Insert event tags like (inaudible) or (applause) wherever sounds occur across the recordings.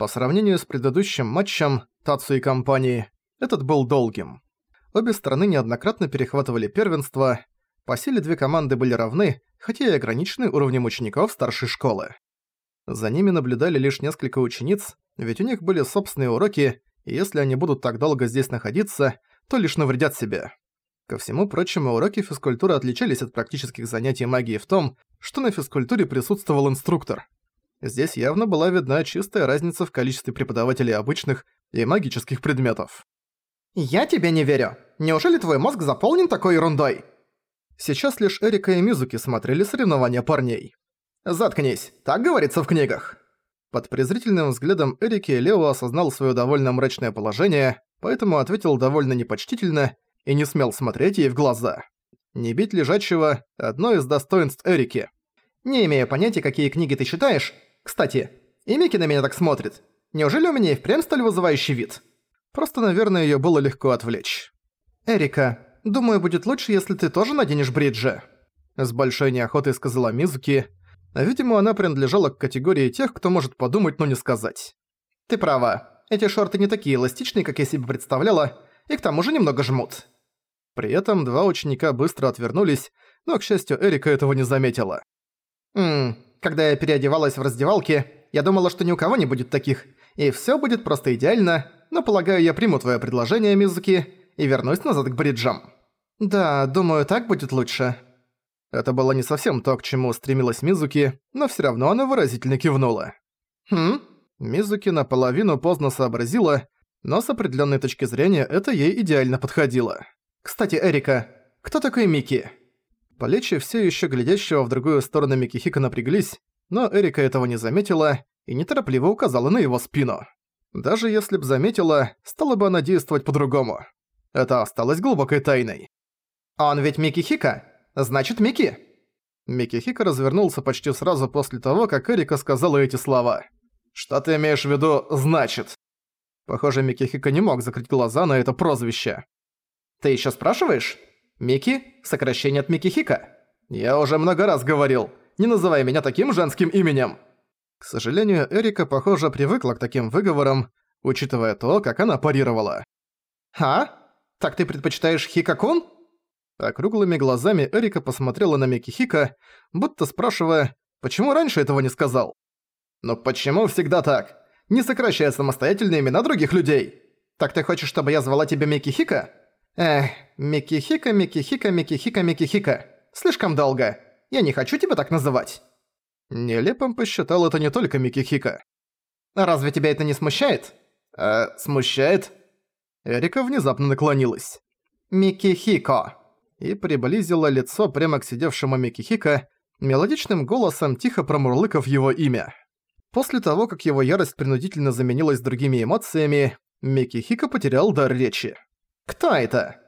По сравнению с предыдущим матчем Тацу и компании, этот был долгим. Обе стороны неоднократно перехватывали первенство, по силе две команды были равны, хотя и ограничены уровнем учеников старшей школы. За ними наблюдали лишь несколько учениц, ведь у них были собственные уроки, и если они будут так долго здесь находиться, то лишь навредят себе. Ко всему прочему, уроки физкультуры отличались от практических занятий магии в том, что на физкультуре присутствовал инструктор. Здесь явно была видна чистая разница в количестве преподавателей обычных и магических предметов. «Я тебе не верю. Неужели твой мозг заполнен такой ерундой?» Сейчас лишь Эрика и Мизуки смотрели соревнования парней. «Заткнись, так говорится в книгах». Под презрительным взглядом Эрики Лео осознал своё довольно мрачное положение, поэтому ответил довольно непочтительно и не смел смотреть ей в глаза. Не бить лежачего – одно из достоинств Эрики. «Не имею понятия, какие книги ты читаешь. Кстати, и Микки на меня так смотрит. Неужели у меня и впрямь столь вызывающий вид?» Просто, наверное, её было легко отвлечь. «Эрика, думаю, будет лучше, если ты тоже наденешь бриджи». С большой неохотой сказала Мизуки. Видимо, она принадлежала к категории тех, кто может подумать, но не сказать. «Ты права. Эти шорты не такие эластичные, как я себе представляла, и к тому же немного жмут». При этом два ученика быстро отвернулись, но, к счастью, Эрика этого не заметила. «Ммм, когда я переодевалась в раздевалке, я думала, что ни у кого не будет таких, и всё будет просто идеально, но, полагаю, я приму твоё предложение, Мизуки, и вернусь назад к бриджам». «Да, думаю, так будет лучше». Это было не совсем то, к чему стремилась Мизуки, но всё равно она выразительно кивнула. «Хм?» Мизуки наполовину поздно сообразила, но с определённой точки зрения это ей идеально подходило. «Кстати, Эрика, кто такой Микки?» Плечи все еще глядящего в другую сторону Микихика напряглись, но Эрика этого не заметила и неторопливо указала на его спину. Даже если б заметила, стала бы она действовать по-другому. Это осталось глубокой тайной. «Он ведь Микихика? Значит, Микки?» Микихика развернулся почти сразу после того, как Эрика сказала эти слова. «Что ты имеешь в виду «значит»?» Похоже, Микихика не мог закрыть глаза на это прозвище. «Ты ещё спрашиваешь? Мики – сокращение от Микихика. Я уже много раз говорил, не называй меня таким женским именем. К сожалению, Эрика, похоже, привыкла к таким выговорам, учитывая то, как она парировала. «А? Так ты предпочитаешь Хикакун?» Округлыми глазами Эрика посмотрела на Микихика, будто спрашивая, почему раньше этого не сказал. «Но почему всегда так? Не сокращая самостоятельные имена других людей? Так ты хочешь, чтобы я звала тебя Микихика?» Эх, Микихика, Микихика, Микихика, Микихика. Слишком долго. Я не хочу тебя так называть. Нелепым посчитал это не только Микихика. Разве тебя это не смущает? Э, смущает? Эрика внезапно наклонилась. Микихико. И приблизила лицо прямо к сидевшему Микихика, мелодичным голосом тихо промурлыкав его имя. После того, как его ярость принудительно заменилась другими эмоциями, Микихика потерял дар речи. «Кто это?»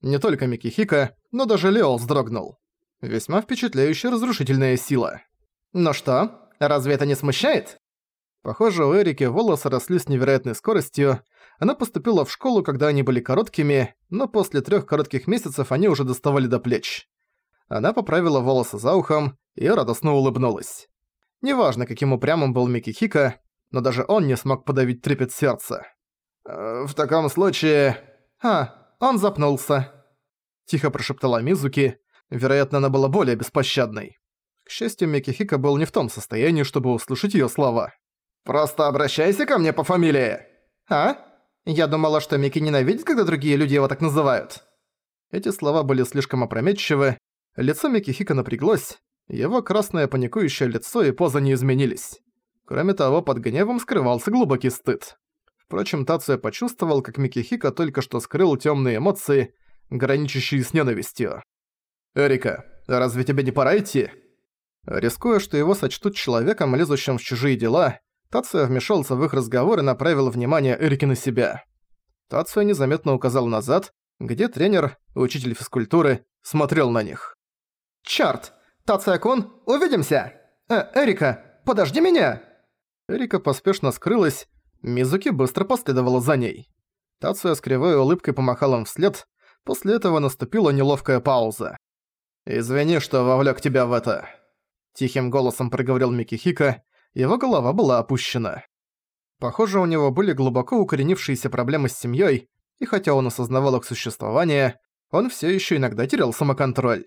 Не только Микихика, но даже Лео вздрогнул. Весьма впечатляющая разрушительная сила. «Ну что, разве это не смущает?» Похоже, у Эрики волосы росли с невероятной скоростью. Она поступила в школу, когда они были короткими, но после трех коротких месяцев они уже доставали до плеч. Она поправила волосы за ухом и радостно улыбнулась. Неважно, каким упрямым был Микихика, но даже он не смог подавить трепет сердца. «Э, «В таком случае...» «А, он запнулся», – тихо прошептала Мизуки. Вероятно, она была более беспощадной. К счастью, Микихика был не в том состоянии, чтобы услышать её слова. «Просто обращайся ко мне по фамилии!» «А? Я думала, что Мики ненавидит, когда другие люди его так называют». Эти слова были слишком опрометчивы. Лицо Микихика напряглось, его красное паникующее лицо и поза не изменились. Кроме того, под гневом скрывался глубокий стыд. Впрочем, Тацуя почувствовал, как Микихика только что скрыл тёмные эмоции, граничащие с ненавистью. «Эрика, разве тебе не пора идти?» Рискуя, что его сочтут человеком, лезущим в чужие дела, Тацуя вмешался в их разговор и направил внимание Эрики на себя. Тацуя незаметно указал назад, где тренер, учитель физкультуры, смотрел на них. «Чёрт! Тацуя-кун, увидимся! Э, Эрика, подожди меня!» Эрика поспешно скрылась, Мизуки быстро последовала за ней. Тацуя с кривой улыбкой помахал им вслед, после этого наступила неловкая пауза. «Извини, что вовлек тебя в это», – тихим голосом проговорил Микихика, его голова была опущена. Похоже, у него были глубоко укоренившиеся проблемы с семьей, и хотя он осознавал их существование, он все еще иногда терял самоконтроль.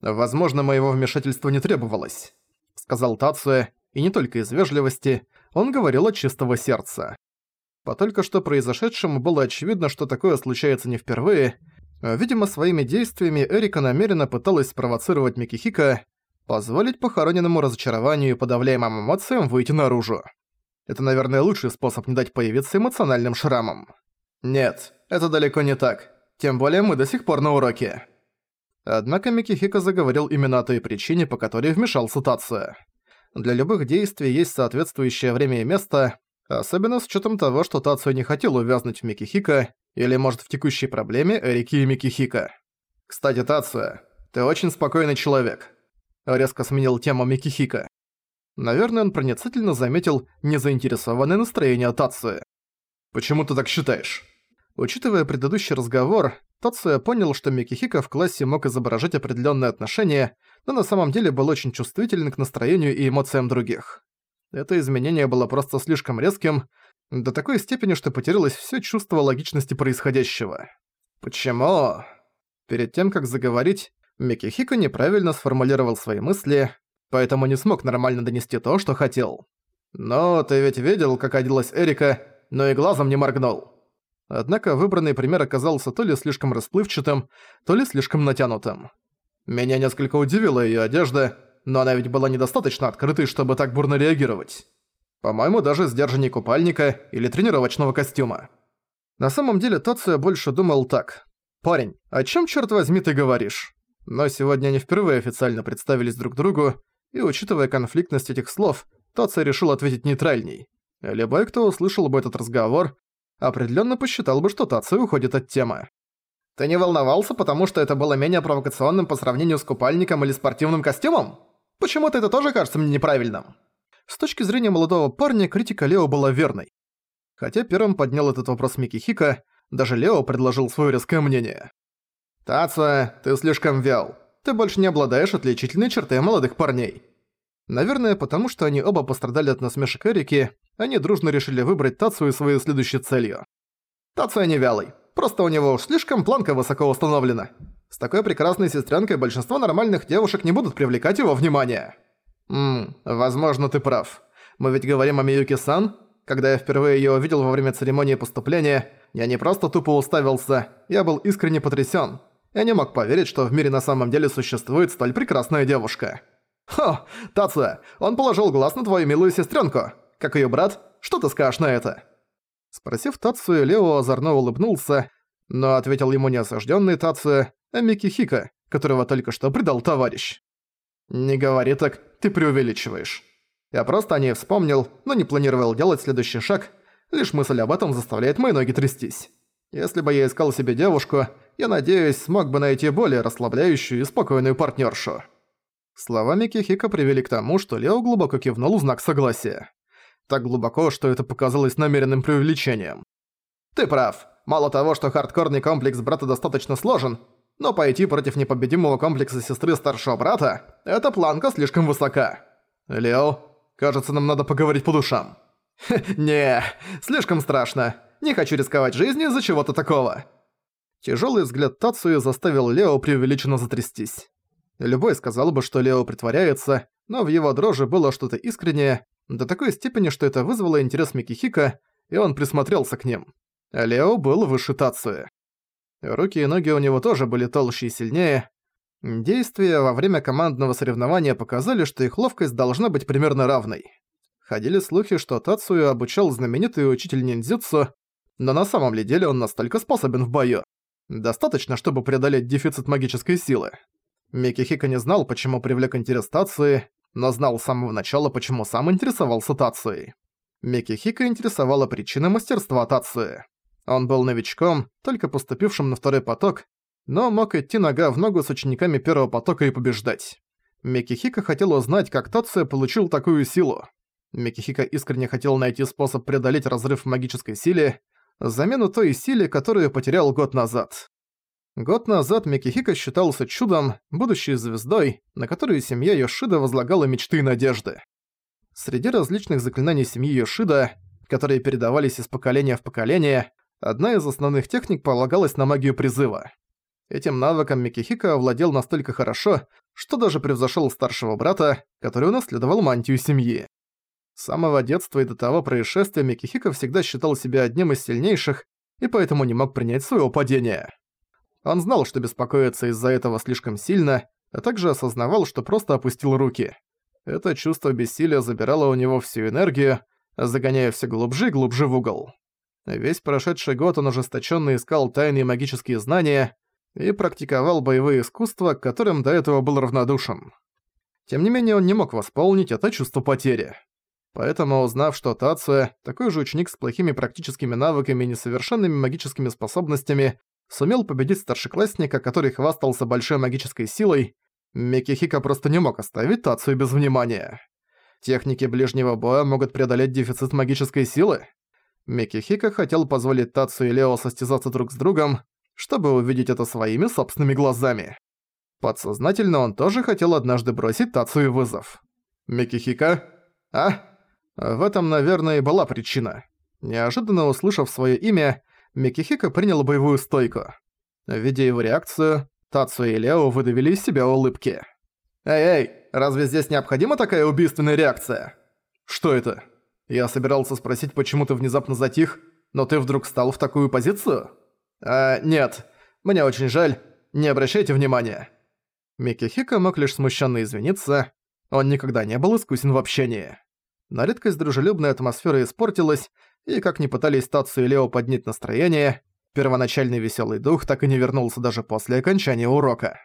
«Возможно, моего вмешательства не требовалось», — сказал Тацуя, и не только из вежливости, он говорил от чистого сердца. По только что произошедшему было очевидно, что такое случается не впервые. Видимо, своими действиями Эрика намеренно пыталась спровоцировать Микихика, позволить похороненному разочарованию и подавляемым эмоциям выйти наружу. Это, наверное, лучший способ не дать появиться эмоциональным шрамам. Нет, это далеко не так. Тем более мы до сих пор на уроке. Однако Микихика заговорил именно о той причине, по которой вмешался Тация. Для любых действий есть соответствующее время и место, особенно с учетом того, что Тацию не хотел увязнуть в Микихика, или, может, в текущей проблеме Эрики и Микихика. «Кстати, Тацию, ты очень спокойный человек», — резко сменил тему Микихика. Наверное, он проницательно заметил незаинтересованное настроение Тацию. «Почему ты так считаешь?» Учитывая предыдущий разговор, Тацуя понял, что Микихика в классе мог изображать определенные отношения, но на самом деле был очень чувствителен к настроению и эмоциям других. Это изменение было просто слишком резким, до такой степени, что потерялось все чувство логичности происходящего. Почему? Перед тем, как заговорить, Микихико неправильно сформулировал свои мысли, поэтому не смог нормально донести то, что хотел. «Но ты ведь видел, как оделась Эрика, но и глазом не моргнул». Однако выбранный пример оказался то ли слишком расплывчатым, то ли слишком натянутым. Меня несколько удивила её одежда, но она ведь была недостаточно открытой, чтобы так бурно реагировать. По-моему, даже сдержанней купальника или тренировочного костюма. На самом деле Тация больше думал так. «Парень, о чём, чёрт возьми, ты говоришь?» Но сегодня они впервые официально представились друг другу, и учитывая конфликтность этих слов, Тация решил ответить нейтральней. Любой, кто услышал бы этот разговор, определенно посчитал бы, что Тация уходит от темы. «Ты не волновался, потому что это было менее провокационным по сравнению с купальником или спортивным костюмом? Почему-то это тоже кажется мне неправильным». С точки зрения молодого парня, критика Лео была верной. Хотя первым поднял этот вопрос Микки Хика, даже Лео предложил свое резкое мнение. «Таца, ты слишком вял. Ты больше не обладаешь отличительной чертой молодых парней». Наверное, потому что они оба пострадали от насмешек Эрики, они дружно решили выбрать Тацию своей следующей целью. Тация не вялый, просто у него уж слишком планка высоко установлена. С такой прекрасной сестренкой большинство нормальных девушек не будут привлекать его внимание. Ммм, возможно, ты прав. Мы ведь говорим о Миюки-сан. Когда я впервые её увидел во время церемонии поступления, я не просто тупо уставился, я был искренне потрясён. Я не мог поверить, что в мире на самом деле существует столь прекрасная девушка. «Хо, Тация, он положил глаз на твою милую сестренку. Как ее брат, что ты скажешь на это?» Спросив Тацию, Лео озорно улыбнулся, но ответил ему не осажденный Тация, а Микки Хика, которого только что предал товарищ. «Не говори так, ты преувеличиваешь. Я просто о ней вспомнил, но не планировал делать следующий шаг, лишь мысль об этом заставляет мои ноги трястись. Если бы я искал себе девушку, я надеюсь, смог бы найти более расслабляющую и спокойную партнершу. Слова Микихика привели к тому, что Лео глубоко кивнул в знак согласия. Так глубоко, что это показалось намеренным преувеличением. «Ты прав. Мало того, что хардкорный комплекс брата достаточно сложен, но пойти против непобедимого комплекса сестры старшего брата – эта планка слишком высока. Лео, кажется, нам надо поговорить по душам». (laughs) «Не, слишком страшно. Не хочу рисковать жизнью из-за чего-то такого». Тяжелый взгляд Тацуи заставил Лео преувеличенно затрястись. Любой сказал бы, что Лео притворяется, но в его дрожи было что-то искреннее, до такой степени, что это вызвало интерес Микихика, и он присмотрелся к ним. Лео был выше Тации. Руки и ноги у него тоже были толще и сильнее. Действия во время командного соревнования показали, что их ловкость должна быть примерно равной. Ходили слухи, что Тацию обучал знаменитый учитель ниндзюцу, но на самом ли деле он настолько способен в бою? Достаточно, чтобы преодолеть дефицит магической силы. Микихика не знал, почему привлек интерес Тации, но знал с самого начала, почему сам интересовался Тацией. Микихика интересовала причина мастерства Тации. Он был новичком, только поступившим на второй поток, но мог идти нога в ногу с учениками первого потока и побеждать. Микихика хотел узнать, как Тация получил такую силу. Микихика искренне хотел найти способ преодолеть разрыв в магической силе, замену той силе, которую потерял год назад. Год назад Микихика считался чудом, будущей звездой, на которую семья Йошида возлагала мечты и надежды. Среди различных заклинаний семьи Йошида, которые передавались из поколения в поколение, одна из основных техник полагалась на магию призыва. Этим навыком Микихика овладел настолько хорошо, что даже превзошел старшего брата, который унаследовал мантию семьи. С самого детства и до того происшествия Микихика всегда считал себя одним из сильнейших и поэтому не мог принять своего падения. Он знал, что беспокоится из-за этого слишком сильно, а также осознавал, что просто опустил руки. Это чувство бессилия забирало у него всю энергию, загоняя все глубже и глубже в угол. Весь прошедший год он ожесточенно искал тайные магические знания и практиковал боевые искусства, к которым до этого был равнодушен. Тем не менее, он не мог восполнить это чувство потери. Поэтому, узнав, что Тация, такой же ученик с плохими практическими навыками и несовершенными магическими способностями, сумел победить старшеклассника, который хвастался большой магической силой, Микихика просто не мог оставить Тацию без внимания. Техники ближнего боя могут преодолеть дефицит магической силы? Микихика хотел позволить Тацию и Лео состязаться друг с другом, чтобы увидеть это своими собственными глазами. Подсознательно он тоже хотел однажды бросить Тацию вызов. «Микихика? А?» В этом, наверное, и была причина. Неожиданно услышав своё имя, Микихика принял боевую стойку. Видя его реакцию, Тацу и Лео выдавили из себя улыбки. «Эй-эй, разве здесь необходима такая убийственная реакция?» «Что это?» Я собирался спросить, почему ты внезапно затих, но ты вдруг стал в такую позицию? «А, нет. Мне очень жаль. Не обращайте внимания». Микихика мог лишь смущенно извиниться. Он никогда не был искусен в общении. На редкость дружелюбная атмосфера испортилась, и как ни пытались Тацу и Лео поднять настроение, первоначальный веселый дух так и не вернулся даже после окончания урока.